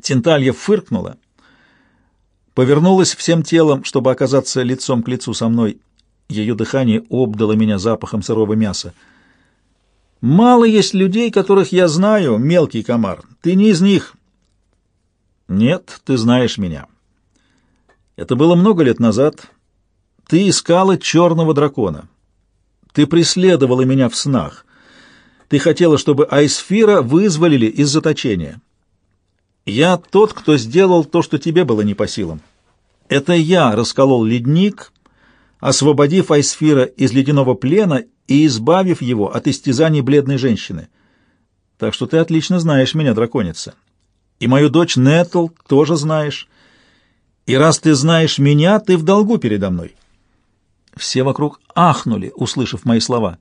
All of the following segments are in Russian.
Тенталья фыркнула, повернулась всем телом, чтобы оказаться лицом к лицу со мной. Ее дыхание обдало меня запахом сырого мяса. «Мало есть людей, которых я знаю, мелкий комар. Ты не из них». «Нет, ты знаешь меня. Это было много лет назад. Ты искала черного дракона. Ты преследовала меня в снах. Ты хотела, чтобы Айсфира вызволили из заточения. Я тот, кто сделал то, что тебе было не по силам. Это я расколол ледник, освободив Айсфира из ледяного плена и избавив его от истязаний бледной женщины. Так что ты отлично знаешь меня, драконица. И мою дочь Нетл тоже знаешь. И раз ты знаешь меня, ты в долгу передо мной. Все вокруг ахнули, услышав мои слова.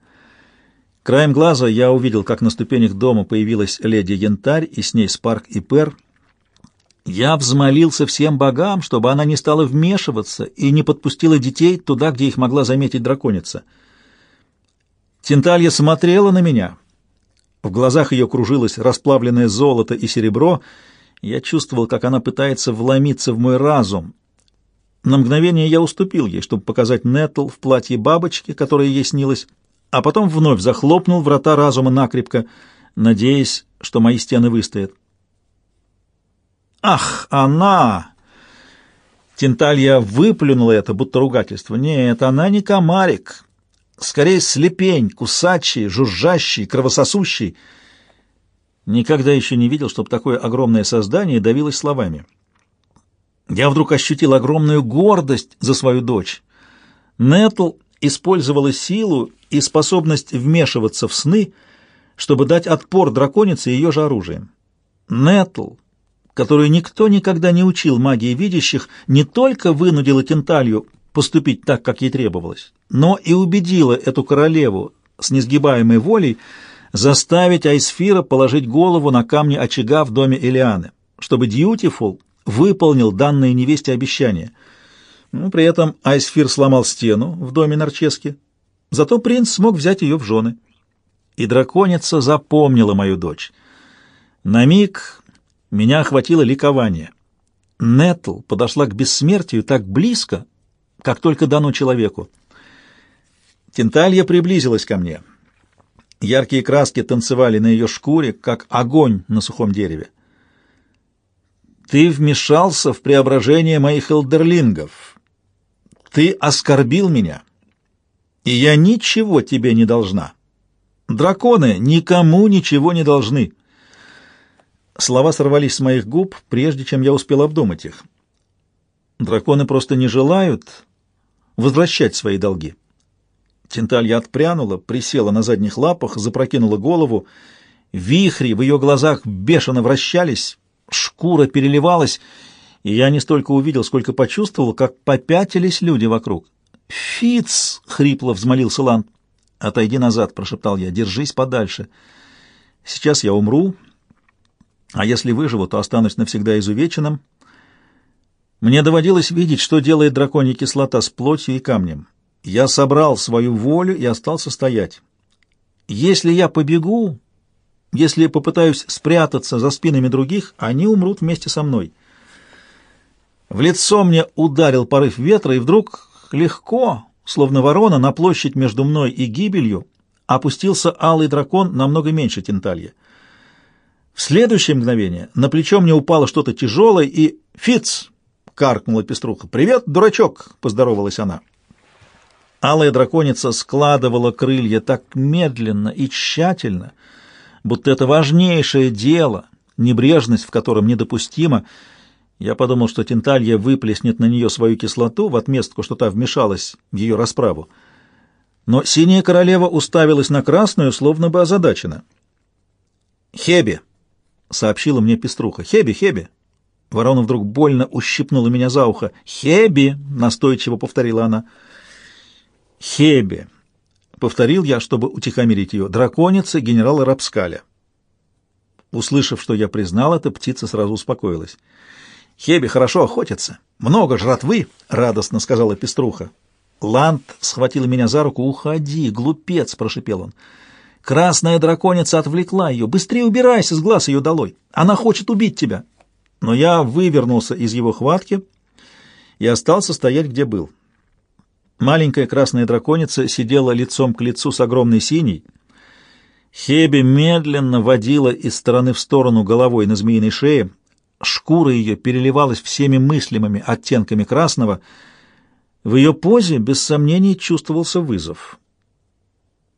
Краем глаза я увидел, как на ступенях дома появилась леди Янтарь, и с ней Спарк и Пер. Я взмолился всем богам, чтобы она не стала вмешиваться и не подпустила детей туда, где их могла заметить драконица. Тенталья смотрела на меня. В глазах ее кружилось расплавленное золото и серебро. Я чувствовал, как она пытается вломиться в мой разум. На мгновение я уступил ей, чтобы показать Нетл в платье бабочки, которая ей снилась, а потом вновь захлопнул врата разума накрепко, надеясь, что мои стены выстоят. «Ах, она!» Тенталья выплюнула это, будто ругательство. «Нет, она не комарик. Скорее, слепень, кусачий, жужжащий, кровососущий». Никогда еще не видел, чтобы такое огромное создание давилось словами. Я вдруг ощутил огромную гордость за свою дочь. Нетл использовала силу и способность вмешиваться в сны, чтобы дать отпор драконице ее же оружием. Нетл, которую никто никогда не учил магии видящих, не только вынудила Тенталью поступить так, как ей требовалось, но и убедила эту королеву с несгибаемой волей заставить Айсфира положить голову на камни очага в доме Элианы, чтобы Дьютифул выполнил данное невесте обещание. Ну, при этом Айсфир сломал стену в доме Нарчески, зато принц смог взять ее в жены. И драконица запомнила мою дочь. На миг меня охватило ликование. Нетл подошла к бессмертию так близко, как только дано человеку. Тенталья приблизилась ко мне. Яркие краски танцевали на ее шкуре, как огонь на сухом дереве. Ты вмешался в преображение моих элдерлингов. Ты оскорбил меня, и я ничего тебе не должна. Драконы никому ничего не должны. Слова сорвались с моих губ, прежде чем я успел обдумать их. Драконы просто не желают возвращать свои долги. Тенталья отпрянула, присела на задних лапах, запрокинула голову. Вихри в ее глазах бешено вращались, Шкура переливалась, и я не столько увидел, сколько почувствовал, как попятились люди вокруг. «Фиц!» — хрипло взмолился Лан. «Отойди назад», — прошептал я, — «держись подальше. Сейчас я умру, а если выживу, то останусь навсегда изувеченным». Мне доводилось видеть, что делает драконья кислота с плотью и камнем. Я собрал свою волю и остался стоять. Если я побегу, если попытаюсь спрятаться за спинами других, они умрут вместе со мной. В лицо мне ударил порыв ветра, и вдруг легко, словно ворона, на площадь между мной и гибелью опустился алый дракон намного меньше Тенталья. В следующее мгновение на плечо мне упало что-то тяжелое, и «Фиц!» — каркнула пеструха. «Привет, дурачок!» — поздоровалась она. Алая драконица складывала крылья так медленно и тщательно, будто это важнейшее дело, небрежность в котором недопустима. Я подумал, что Тенталья выплеснет на нее свою кислоту в отместку, что та вмешалась в ее расправу. Но синяя королева уставилась на красную, словно бы озадачена. «Хеби!» — сообщила мне пеструха. «Хеби, Хеби!» Ворона вдруг больно ущипнула меня за ухо. «Хеби!» — настойчиво повторила она. «Хеби!» Повторил я, чтобы утихомирить ее. Драконица генерала Рапскаля. Услышав, что я признал это, птица сразу успокоилась. «Хеби хорошо охотится. Много жратвы!» — радостно сказала пеструха. Ланд схватила меня за руку. «Уходи, глупец!» — прошипел он. «Красная драконица отвлекла ее. Быстрее убирайся с глаз ее долой. Она хочет убить тебя!» но я вывернулся из его хватки и остался стоять, где был. Маленькая красная драконица сидела лицом к лицу с огромной синей. Хеби медленно водила из стороны в сторону головой на змеиной шее. Шкура ее переливалась всеми мыслимыми оттенками красного. В ее позе, без сомнений, чувствовался вызов.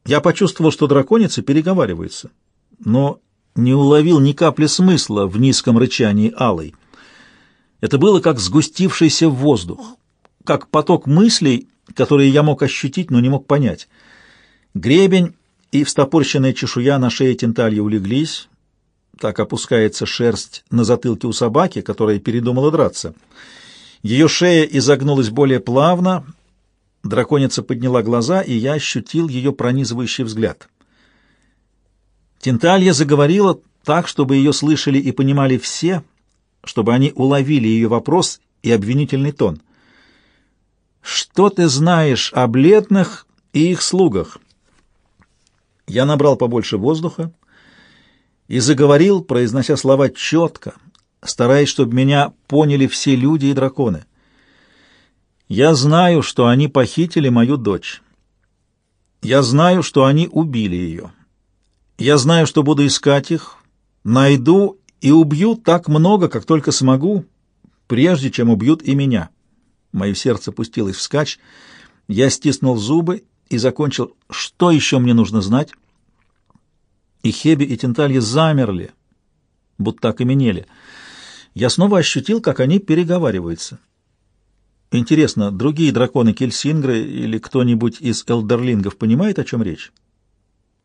Я почувствовал, что драконица переговаривается, но не уловил ни капли смысла в низком рычании алой. Это было как сгустившийся воздух, как поток мыслей, которые я мог ощутить, но не мог понять. Гребень и встопорщенная чешуя на шее Тентальи улеглись. Так опускается шерсть на затылке у собаки, которая передумала драться. Ее шея изогнулась более плавно. Драконица подняла глаза, и я ощутил ее пронизывающий взгляд. Тенталья заговорила так, чтобы ее слышали и понимали все, чтобы они уловили ее вопрос и обвинительный тон — что ты знаешь о бледных и их слугах? Я набрал побольше воздуха и заговорил, произнося слова четко, стараясь, чтобы меня поняли все люди и драконы. Я знаю, что они похитили мою дочь. Я знаю, что они убили ее. Я знаю, что буду искать их, найду и убью так много, как только смогу, прежде чем убьют и меня». Мое сердце пустилось вскачь. Я стиснул зубы и закончил. Что еще мне нужно знать? И Хеби, и Тенталья замерли, будто окаменели. Я снова ощутил, как они переговариваются. Интересно, другие драконы Кельсингры или кто-нибудь из элдерлингов понимает, о чем речь?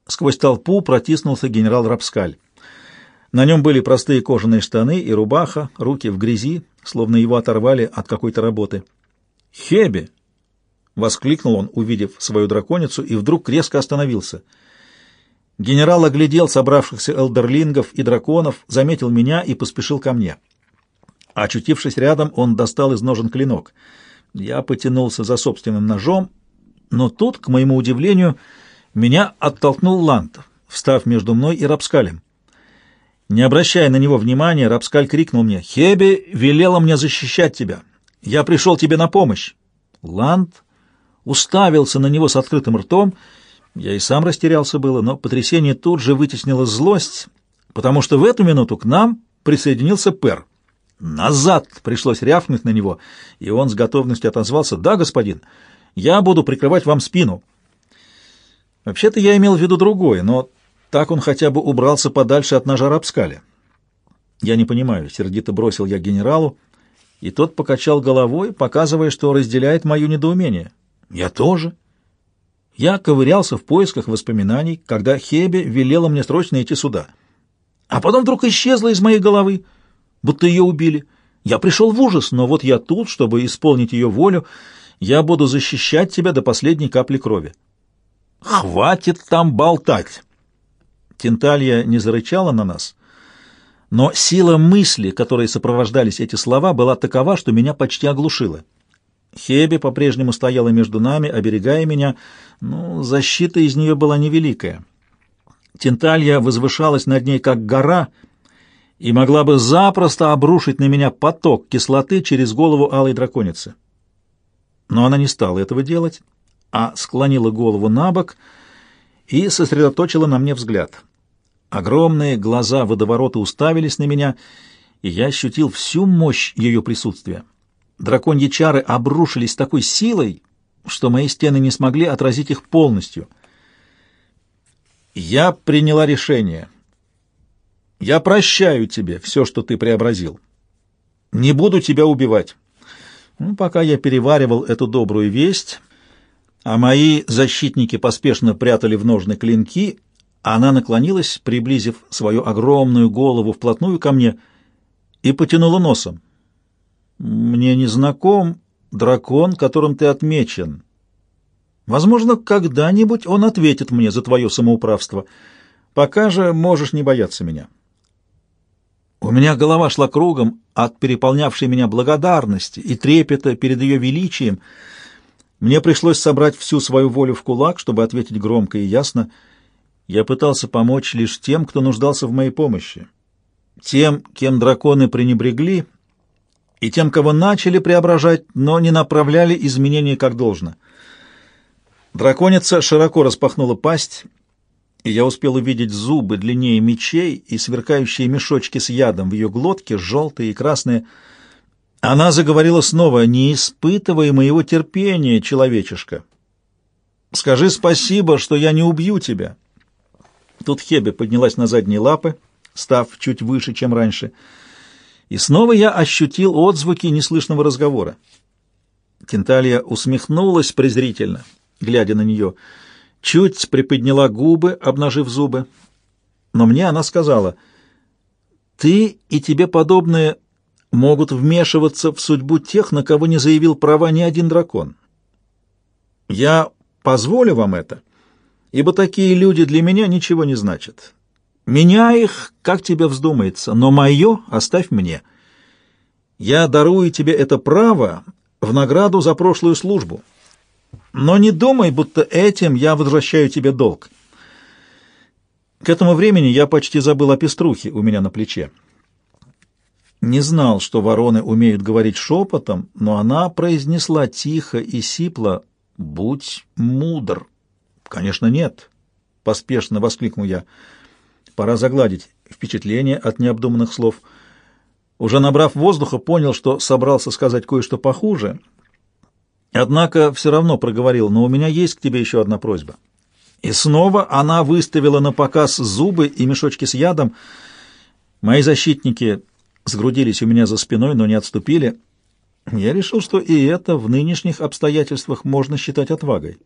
Сквозь толпу протиснулся генерал Рапскаль. На нем были простые кожаные штаны и рубаха, руки в грязи, словно его оторвали от какой-то работы. «Хеби!» — воскликнул он, увидев свою драконицу, и вдруг резко остановился. Генерал оглядел собравшихся элдерлингов и драконов, заметил меня и поспешил ко мне. Очутившись рядом, он достал из ножен клинок. Я потянулся за собственным ножом, но тут, к моему удивлению, меня оттолкнул Ланд, встав между мной и Рапскалем. Не обращая на него внимания, Рапскаль крикнул мне, «Хеби велела мне защищать тебя. Я пришел тебе на помощь. Ланд уставился на него с открытым ртом. Я и сам растерялся было, но потрясение тут же вытеснило злость, потому что в эту минуту к нам присоединился Пер. «Назад!» — пришлось рявкнуть на него, и он с готовностью отозвался. «Да, господин, я буду прикрывать вам спину». Вообще-то я имел в виду другое, но так он хотя бы убрался подальше от ножа Рапскаля. «Я не понимаю», — сердито бросил я генералу, и тот покачал головой, показывая, что разделяет мое недоумение. «Я тоже». Я ковырялся в поисках воспоминаний, когда Хебе велела мне срочно идти сюда. А потом вдруг исчезла из моей головы, будто ее убили. Я пришел в ужас, но вот я тут, чтобы исполнить ее волю. Я буду защищать тебя до последней капли крови. «Хватит там болтать!» Тенталья не зарычала на нас, но сила мысли, которой сопровождались эти слова, была такова, что меня почти оглушила. Хеби по-прежнему стояла между нами, оберегая меня, но защита из нее была невеликая. Тенталья возвышалась над ней, как гора, и могла бы запросто обрушить на меня поток кислоты через голову алой драконицы. Но она не стала этого делать, а склонила голову на бок и сосредоточила на мне взгляд — Огромные глаза водоворота уставились на меня, и я ощутил всю мощь ее присутствия. Драконьи чары обрушились такой силой, что мои стены не смогли отразить их полностью. Я приняла решение. Я прощаю тебе все, что ты преобразил. Не буду тебя убивать. Ну, пока я переваривал эту добрую весть, а мои защитники поспешно прятали в ножны клинки, она наклонилась, приблизив свою огромную голову вплотную ко мне, и потянула носом. «Мне не знаком дракон, которым ты отмечен. Возможно, когда-нибудь он ответит мне за твое самоуправство. Пока же можешь не бояться меня». У меня голова шла кругом от переполнявшей меня благодарности и трепета перед ее величием. Мне пришлось собрать всю свою волю в кулак, чтобы ответить громко и ясно — я пытался помочь лишь тем, кто нуждался в моей помощи. тем, кем драконы пренебрегли, и тем, кого начали преображать, но не направляли изменения как должно. Драконица широко распахнула пасть, и я успел увидеть зубы длиннее мечей и сверкающие мешочки с ядом в ее глотке, желтые и красные. Она заговорила снова, не испытывая моего терпения, человечишка. «Скажи спасибо, что я не убью тебя». Тут Хебе поднялась на задние лапы, став чуть выше, чем раньше, и снова я ощутил отзвуки неслышного разговора. Кенталия усмехнулась презрительно, глядя на нее, чуть приподняла губы, обнажив зубы. Но мне она сказала, «Ты и тебе подобные могут вмешиваться в судьбу тех, на кого не заявил права ни один дракон. Я позволю вам это, ибо такие люди для меня ничего не значат. Меняй их, как тебе вздумается, но мое оставь мне. Я дарую тебе это право в награду за прошлую службу. Но не думай, будто этим я возвращаю тебе долг. К этому времени я почти забыл о пеструхе у меня на плече. Не знал, что вороны умеют говорить шепотом, но она произнесла тихо и сипло «Будь мудр». «Конечно, нет», — поспешно воскликнул я. Пора загладить впечатление от необдуманных слов. Уже набрав воздуха, понял, что собрался сказать кое-что похуже. Однако все равно проговорил, но у меня есть к тебе еще одна просьба. И снова она выставила на показ зубы и мешочки с ядом. Мои защитники сгрудились у меня за спиной, но не отступили. Я решил, что и это в нынешних обстоятельствах можно считать отвагой.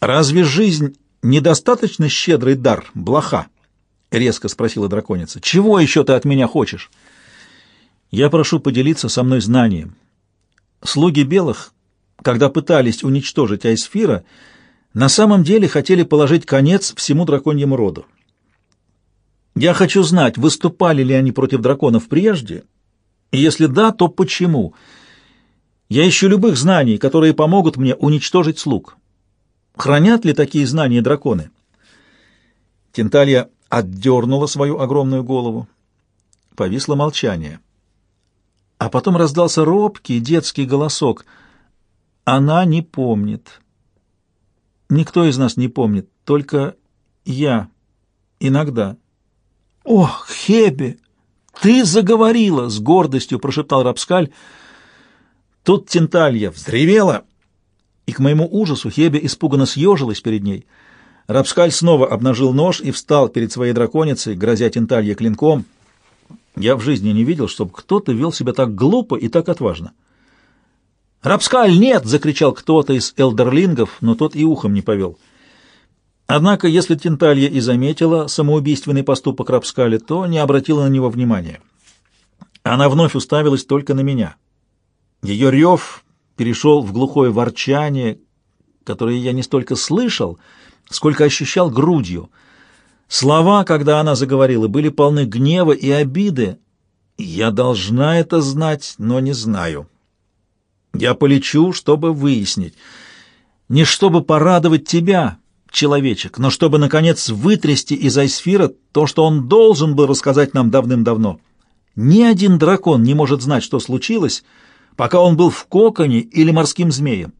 Разве жизнь недостаточно щедрый дар, блоха? — резко спросила драконица. — Чего еще ты от меня хочешь? Я прошу поделиться со мной знанием. Слуги белых, когда пытались уничтожить Айсфира, на самом деле хотели положить конец всему драконьему роду. Я хочу знать, выступали ли они против драконов прежде, и если да, то почему. Я ищу любых знаний, которые помогут мне уничтожить слуг. Хранят ли такие знания драконы? Тенталья отдернула свою огромную голову. Повисло молчание. А потом раздался робкий детский голосок. Она не помнит. Никто из нас не помнит, только я. Иногда. «Ох, Хебе, ты заговорила!» — с гордостью прошептал Рапскаль. Тут Тенталья взревела и к моему ужасу Хебе испуганно съежилась перед ней. Рапскаль снова обнажил нож и встал перед своей драконицей, грозя Тенталье клинком. Я в жизни не видел, чтобы кто-то вел себя так глупо и так отважно. «Рапскаль, нет!» — закричал кто-то из элдерлингов, но тот и ухом не повел. Однако, если Тенталья и заметила самоубийственный поступок Рапскали, то не обратила на него внимания. Она вновь уставилась только на меня. Ее рев перешел в глухое ворчание, которое я не столько слышал, сколько ощущал грудью. Слова, когда она заговорила, были полны гнева и обиды. Я должна это знать, но не знаю. Я полечу, чтобы выяснить. Не чтобы порадовать тебя, человечек, но чтобы, наконец, вытрясти из Айсфира то, что он должен был рассказать нам давным-давно. Ни один дракон не может знать, что случилось, — пока он был в коконе или морским змеем.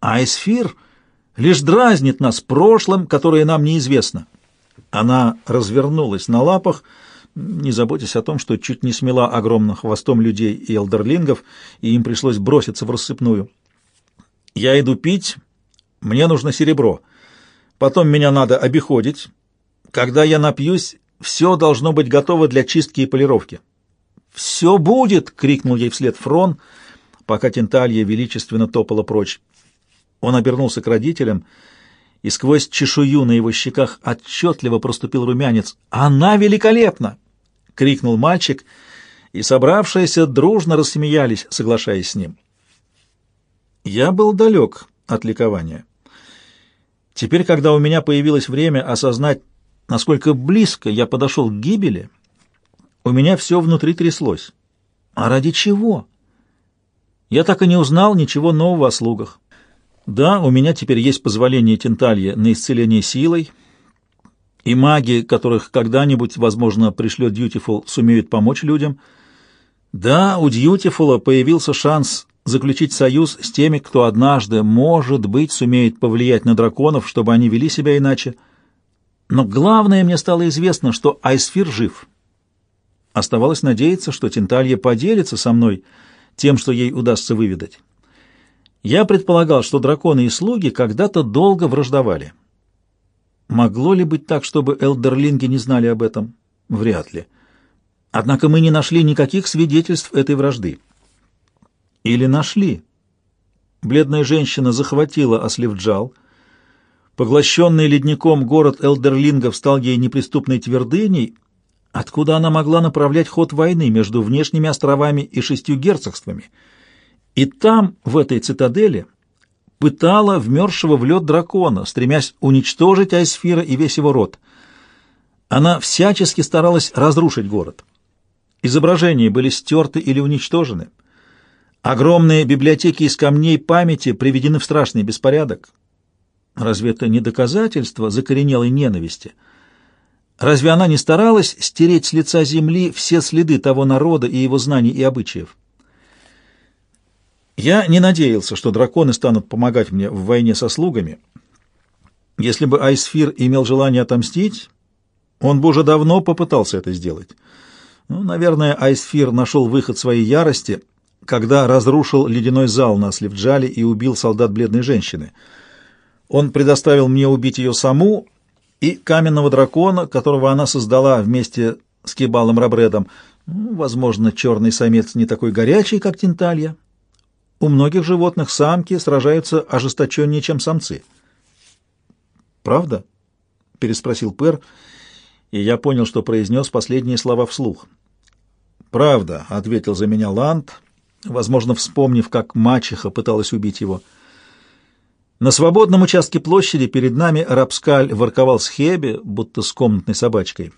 А Эсфир лишь дразнит нас прошлым, которое нам неизвестно. Она развернулась на лапах, не заботясь о том, что чуть не смела огромным хвостом людей и элдерлингов, и им пришлось броситься в рассыпную. «Я иду пить, мне нужно серебро. Потом меня надо обиходить. Когда я напьюсь, все должно быть готово для чистки и полировки». «Все будет!» — крикнул ей вслед Фрон — пока Тенталья величественно топала прочь. Он обернулся к родителям, и сквозь чешую на его щеках отчетливо проступил румянец. «Она великолепна!» — крикнул мальчик, и собравшиеся дружно рассмеялись, соглашаясь с ним. Я был далек от ликования. Теперь, когда у меня появилось время осознать, насколько близко я подошел к гибели, у меня все внутри тряслось. А ради чего? Я так и не узнал ничего нового о слугах. Да, у меня теперь есть позволение Тенталье на исцеление силой, И маги, которых когда-нибудь, возможно, пришлет Дьютифул, сумеют помочь людям. Да, у Дьютифула появился шанс заключить союз с теми, кто однажды, может быть, сумеет повлиять на драконов, чтобы они вели себя иначе. Но главное мне стало известно, что Айсфир жив. Оставалось надеяться, что Тенталья поделится со мной тем, что ей удастся выведать. Я предполагал, что драконы и слуги когда-то долго враждовали. Могло ли быть так, чтобы элдерлинги не знали об этом? Вряд ли. Однако мы не нашли никаких свидетельств этой вражды. Или нашли? Бледная женщина захватила Осливджал. Поглощенный ледником город Элдерлингов стал ей неприступной твердыней, откуда она могла направлять ход войны между внешними островами и шестью герцогствами. И там, в этой цитадели, пытала вмерзшего в лед дракона, стремясь уничтожить Айсфира и весь его род. Она всячески старалась разрушить город. Изображения были стерты или уничтожены. Огромные библиотеки из камней памяти приведены в страшный беспорядок. Разве это не доказательство закоренелой ненависти? Разве она не старалась стереть с лица земли все следы того народа и его знаний и обычаев? Я не надеялся, что драконы станут помогать мне в войне со слугами. Если бы Айсфир имел желание отомстить, он бы уже давно попытался это сделать. Ну, наверное, Айсфир нашел выход своей ярости — когда разрушил ледяной зал на Сливджале и убил солдат бледной женщины. Он предоставил мне убить ее саму и каменного дракона, которого она создала вместе с Кибалом Рабредом. Ну, возможно, черный самец не такой горячий, как Тинталья. У многих животных самки сражаются ожесточеннее, чем самцы. «Правда?» — переспросил Пер, и я понял, что произнес последние слова вслух. «Правда», — ответил за меня Ланд, возможно, вспомнив, как мачеха пыталась убить его. На свободном участке площади перед нами Рапскаль ворковал с Хеби, будто с комнатной собачкой.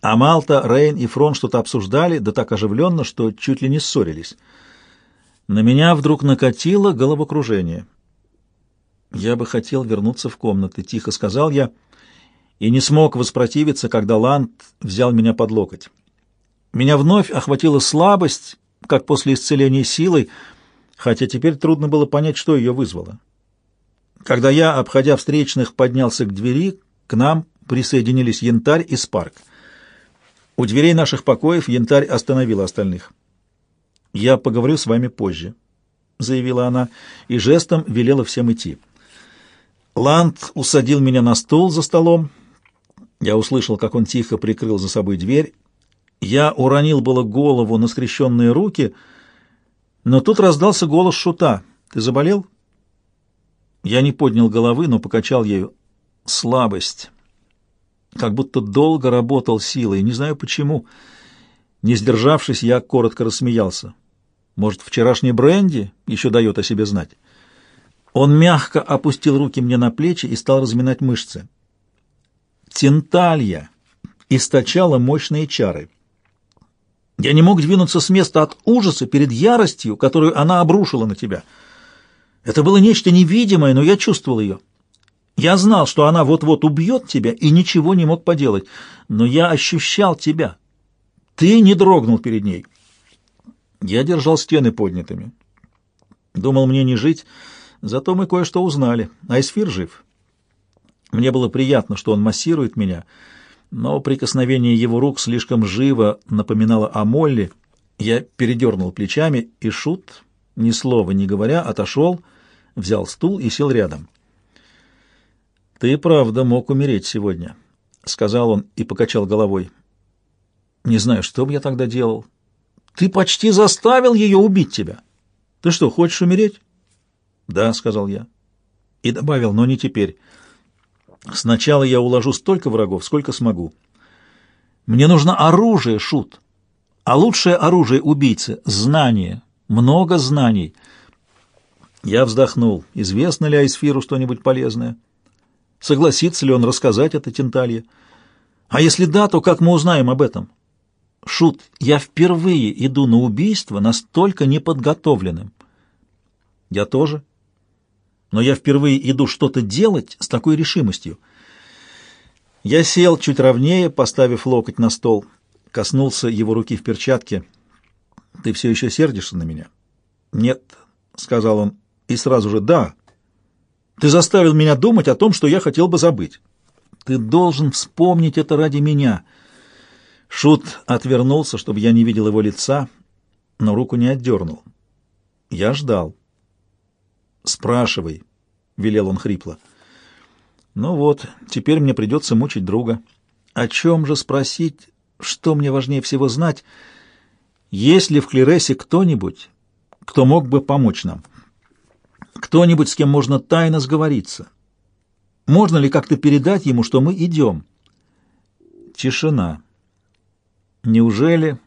А Малта, Рейн и Фрон что-то обсуждали, да так оживленно, что чуть ли не ссорились. На меня вдруг накатило головокружение. «Я бы хотел вернуться в комнаты», — тихо сказал я, и не смог воспротивиться, когда Ланд взял меня под локоть. Меня вновь охватила слабость, как после исцеления силой, хотя теперь трудно было понять, что ее вызвало. Когда я, обходя встречных, поднялся к двери, к нам присоединились Янтарь и Спарк. У дверей наших покоев Янтарь остановила остальных. «Я поговорю с вами позже», — заявила она, и жестом велела всем идти. Ланд усадил меня на стул за столом. Я услышал, как он тихо прикрыл за собой дверь я уронил было голову на скрещенные руки, но тут раздался голос шута. «Ты заболел?» Я не поднял головы, но покачал ею. Слабость. Как будто долго работал силой, не знаю почему. Не сдержавшись, я коротко рассмеялся. Может, вчерашний бренди еще дает о себе знать? Он мягко опустил руки мне на плечи и стал разминать мышцы. Тенталья источала мощные чары. Я не мог двинуться с места от ужаса перед яростью, которую она обрушила на тебя. Это было нечто невидимое, но я чувствовал ее. Я знал, что она вот-вот убьет тебя, и ничего не мог поделать. Но я ощущал тебя. Ты не дрогнул перед ней. Я держал стены поднятыми. Думал, мне не жить, зато мы кое-что узнали. Айсфир жив. Мне было приятно, что он массирует меня — но прикосновение его рук слишком живо напоминало о Молли. Я передернул плечами, и Шут, ни слова не говоря, отошел, взял стул и сел рядом. «Ты правда мог умереть сегодня», — сказал он и покачал головой. «Не знаю, что бы я тогда делал. Ты почти заставил ее убить тебя. Ты что, хочешь умереть?» «Да», — сказал я. И добавил, но не теперь. Сначала я уложу столько врагов, сколько смогу. Мне нужно оружие, шут. А лучшее оружие убийцы — знание. Много знаний. Я вздохнул. Известно ли Айсфиру что-нибудь полезное? Согласится ли он рассказать это Тенталье? А если да, то как мы узнаем об этом? Шут, я впервые иду на убийство настолько неподготовленным. Я тоже но я впервые иду что-то делать с такой решимостью. Я сел чуть ровнее, поставив локоть на стол, коснулся его руки в перчатке. «Ты все еще сердишься на меня?» «Нет», — сказал он, и сразу же «да». «Ты заставил меня думать о том, что я хотел бы забыть. Ты должен вспомнить это ради меня». Шут отвернулся, чтобы я не видел его лица, но руку не отдернул. Я ждал. «Спрашивай», — велел он хрипло. Ну вот, теперь мне придется мучить друга. О чем же спросить, что мне важнее всего знать? Есть ли в Клересе кто-нибудь, кто мог бы помочь нам? Кто-нибудь, с кем можно тайно сговориться? Можно ли как-то передать ему, что мы идем? Тишина. Неужели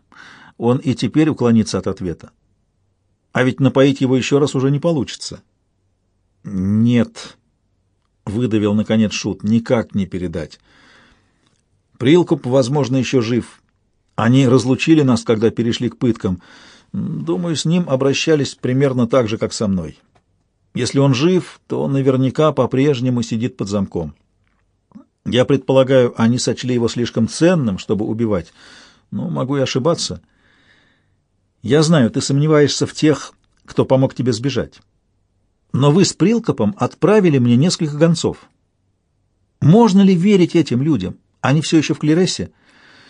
он и теперь уклонится от ответа? А ведь напоить его еще раз уже не получится. Нет выдавил наконец шут, никак не передать. Прилкуп, возможно, еще жив. Они разлучили нас, когда перешли к пыткам. Думаю, с ним обращались примерно так же, как со мной. Если он жив, то он наверняка по-прежнему сидит под замком. Я предполагаю, они сочли его слишком ценным, чтобы убивать. Ну, могу и ошибаться. Я знаю, ты сомневаешься в тех, кто помог тебе сбежать. Но вы с Прилкопом отправили мне несколько гонцов. Можно ли верить этим людям? Они все еще в Клерессе?